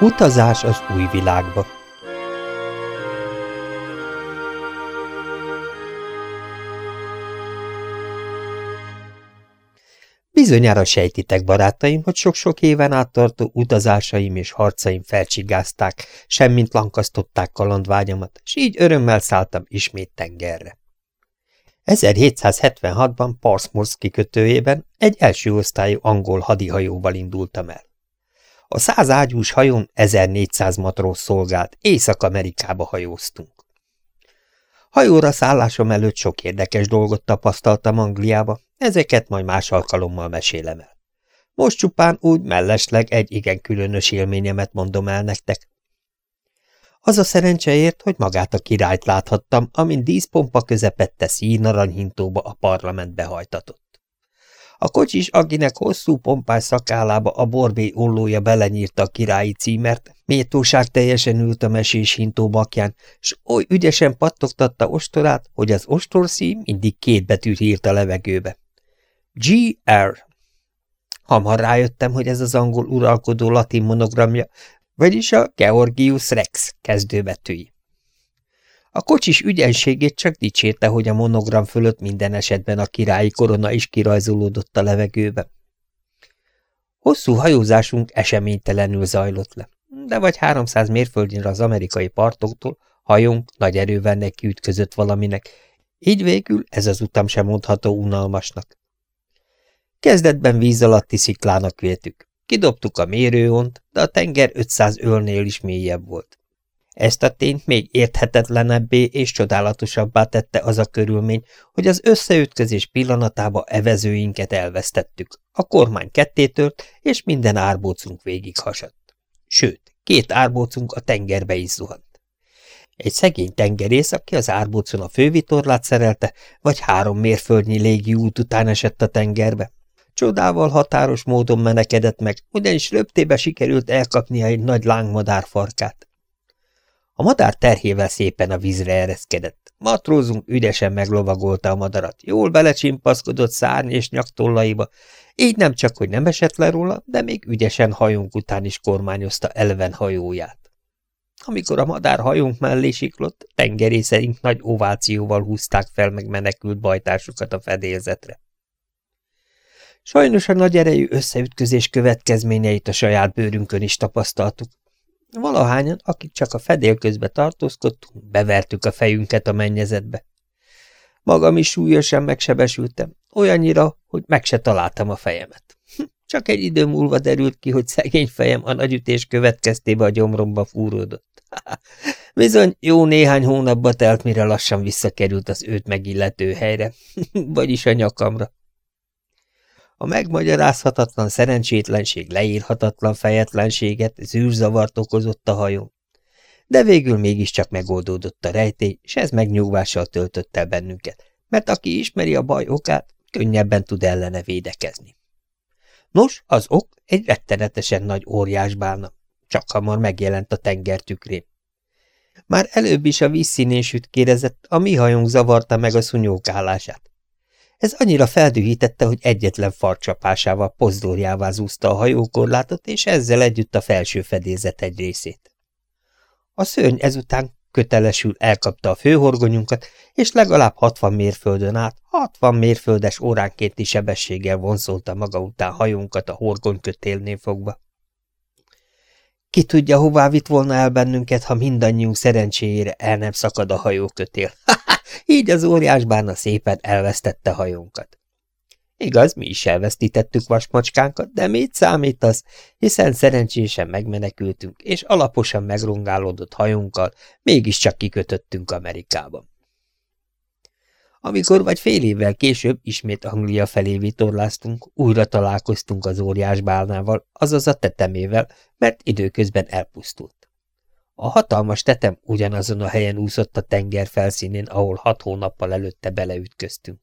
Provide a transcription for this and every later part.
Utazás az új világba Bizonyára sejtitek, barátaim, hogy sok-sok éven át tartó utazásaim és harcaim felcsigázták, semmint lankasztották kalandvágyamat, és így örömmel szálltam ismét tengerre. 1776-ban Parsmouth kikötőjében egy első osztályú angol hadihajóval indultam el. A száz ágyús hajón 1400 matróz szolgált, Észak-Amerikába hajóztunk. Hajóra szállásom előtt sok érdekes dolgot tapasztaltam Angliába, ezeket majd más alkalommal mesélem el. Most csupán úgy mellesleg egy igen különös élményemet mondom el nektek. Az a szerencseért, hogy magát a királyt láthattam, amint díszpompa közepette színaranyhintóba a parlamentbe hajtatott. A kocsis, akinek hosszú pompás szakállába a borbé ollója belenyírta a királyi címert, méltóság teljesen ült a mesés hintó bakján, s oly ügyesen pattogtatta ostorát, hogy az ostorszím mindig két betűt írt a levegőbe. G.R. Hamar rájöttem, hogy ez az angol uralkodó latin monogramja, vagyis a Georgius Rex kezdőbetűi. A kocsis ügyenségét csak dicsérte, hogy a monogram fölött minden esetben a királyi korona is kirajzolódott a levegőbe. Hosszú hajózásunk eseménytelenül zajlott le, de vagy 300 mérföldnyire az amerikai partoktól hajónk nagy erővel nekiütközött valaminek, így végül ez az utam sem mondható unalmasnak. Kezdetben víz alatti sziklának véltük. Kidobtuk a mérőont, de a tenger 500 ölnél is mélyebb volt. Ezt a tényt még érthetetlenebbé és csodálatosabbá tette az a körülmény, hogy az összeütközés pillanatába evezőinket elvesztettük. A kormány kettétört, és minden árbócunk végighasadt. Sőt, két árbócunk a tengerbe is zuhant. Egy szegény tengerész, aki az árbócon a fővitorlát szerelte, vagy három mérföldnyi légi út után esett a tengerbe. Csodával határos módon menekedett meg, ugyanis röptébe sikerült elkapnia egy nagy lángmadár farkát. A madár terhével szépen a vízre ereszkedett. Matrózunk ügyesen meglovagolta a madarat, jól belecsimpaszkodott szárny és nyaktolaiba, így nem csak, hogy nem esett le róla, de még ügyesen hajónk után is kormányozta elven hajóját. Amikor a madár hajónk mellé siklott, tengerészeink nagy ovációval húzták fel meg menekült bajtársukat a fedélzetre. Sajnos a nagy erejű összeütközés következményeit a saját bőrünkön is tapasztaltuk. Valahányan, akik csak a fedél közbe tartózkodtunk, bevertük a fejünket a mennyezetbe. Magam is súlyosan megsebesültem, olyannyira, hogy meg se találtam a fejemet. Hm, csak egy idő múlva derült ki, hogy szegény fejem a nagyütés következtébe a gyomromba fúródott. Bizony, jó néhány hónapba telt, mire lassan visszakerült az őt megillető helyre, vagyis a nyakamra. A megmagyarázhatatlan szerencsétlenség leírhatatlan fejetlenséget, zűrzavart okozott a hajón. De végül mégiscsak megoldódott a rejtély, és ez megnyugvással töltött el bennünket, mert aki ismeri a baj okát, könnyebben tud ellene védekezni. Nos, az ok egy rettenetesen nagy óriásbálna, csak hamar megjelent a tenger tükrén. Már előbb is a vízszínén sütkérezett, a mi hajunk zavarta meg a szunyókálását. Ez annyira feldühítette, hogy egyetlen farcsapásával pozdorjává zúzta a hajókorlátot, és ezzel együtt a felső fedélzet egy részét. A szörny ezután kötelesül elkapta a főhorgonyunkat, és legalább 60 mérföldön át, 60 mérföldes óránkénti sebességgel vonzolta maga után hajónkat a horgonykötélnél fogva. Ki tudja, hová vitt volna el bennünket, ha mindannyiunk szerencséjére el nem szakad a hajókötél. Így az óriás bána szépen elvesztette hajónkat. Igaz, mi is elvesztítettük vasmacskánkat, de mit számít az, hiszen szerencsésen megmenekültünk, és alaposan megrongálódott hajunkkal mégiscsak kikötöttünk Amerikában. Amikor vagy fél évvel később ismét Anglia felé vitorláztunk, újra találkoztunk az óriás bálnával, azaz a tetemével, mert időközben elpusztult. A hatalmas tetem ugyanazon a helyen úszott a tenger felszínén, ahol hat hónappal előtte beleütköztünk.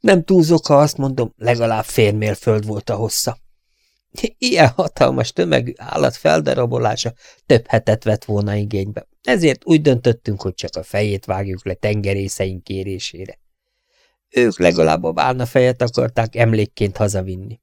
Nem túlzok, ha azt mondom, legalább férmélföld volt a hossza. Ilyen hatalmas tömegű állat feldarabolása több hetet vett volna igénybe, ezért úgy döntöttünk, hogy csak a fejét vágjuk le tengerészeink kérésére. Ők legalább a bálna fejet akarták emlékként hazavinni.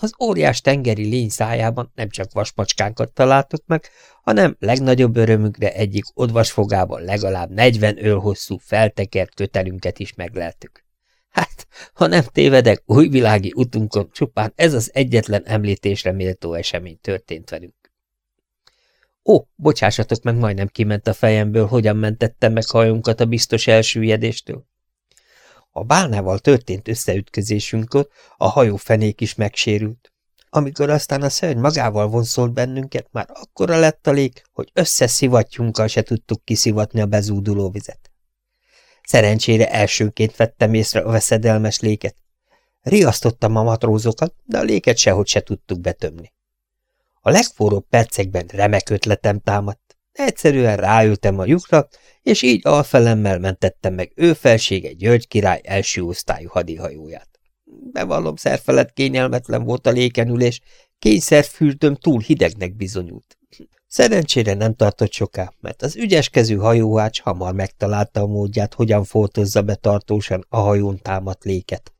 Az óriás tengeri lény szájában nem csak vasmacskánkat találtuk meg, hanem legnagyobb örömünkre egyik odvasfogában legalább negyven ölhosszú feltekert kötelünket is megleltük. Hát, ha nem tévedek, újvilági utunkon csupán ez az egyetlen említésre méltó esemény történt velünk. Ó, bocsássatok meg, majdnem kiment a fejemből, hogyan mentettem meg hajunkat a biztos elsüllyedéstől. A bálnával történt összeütközésünkkor a hajófenék is megsérült. Amikor aztán a szörny magával vonszolt bennünket, már akkora lett a lég, hogy összeszivattyunkkal se tudtuk kiszivatni a bezúduló vizet. Szerencsére elsőként vettem észre a veszedelmes léket. Riasztottam a matrózokat, de a léket sehogy se tudtuk betömni. A legforróbb percekben remek ötletem támadt. Egyszerűen ráültem a lyukra, és így alfelemmel mentettem meg ő felsége György király első osztályú hadihajóját. Bevallom, szerfelett kényelmetlen volt a lékenülés, kényszerfürdöm túl hidegnek bizonyult. Szerencsére nem tartott soká, mert az ügyeskező hajóhács hamar megtalálta a módját, hogyan foltozza be tartósan a hajón támadt léket.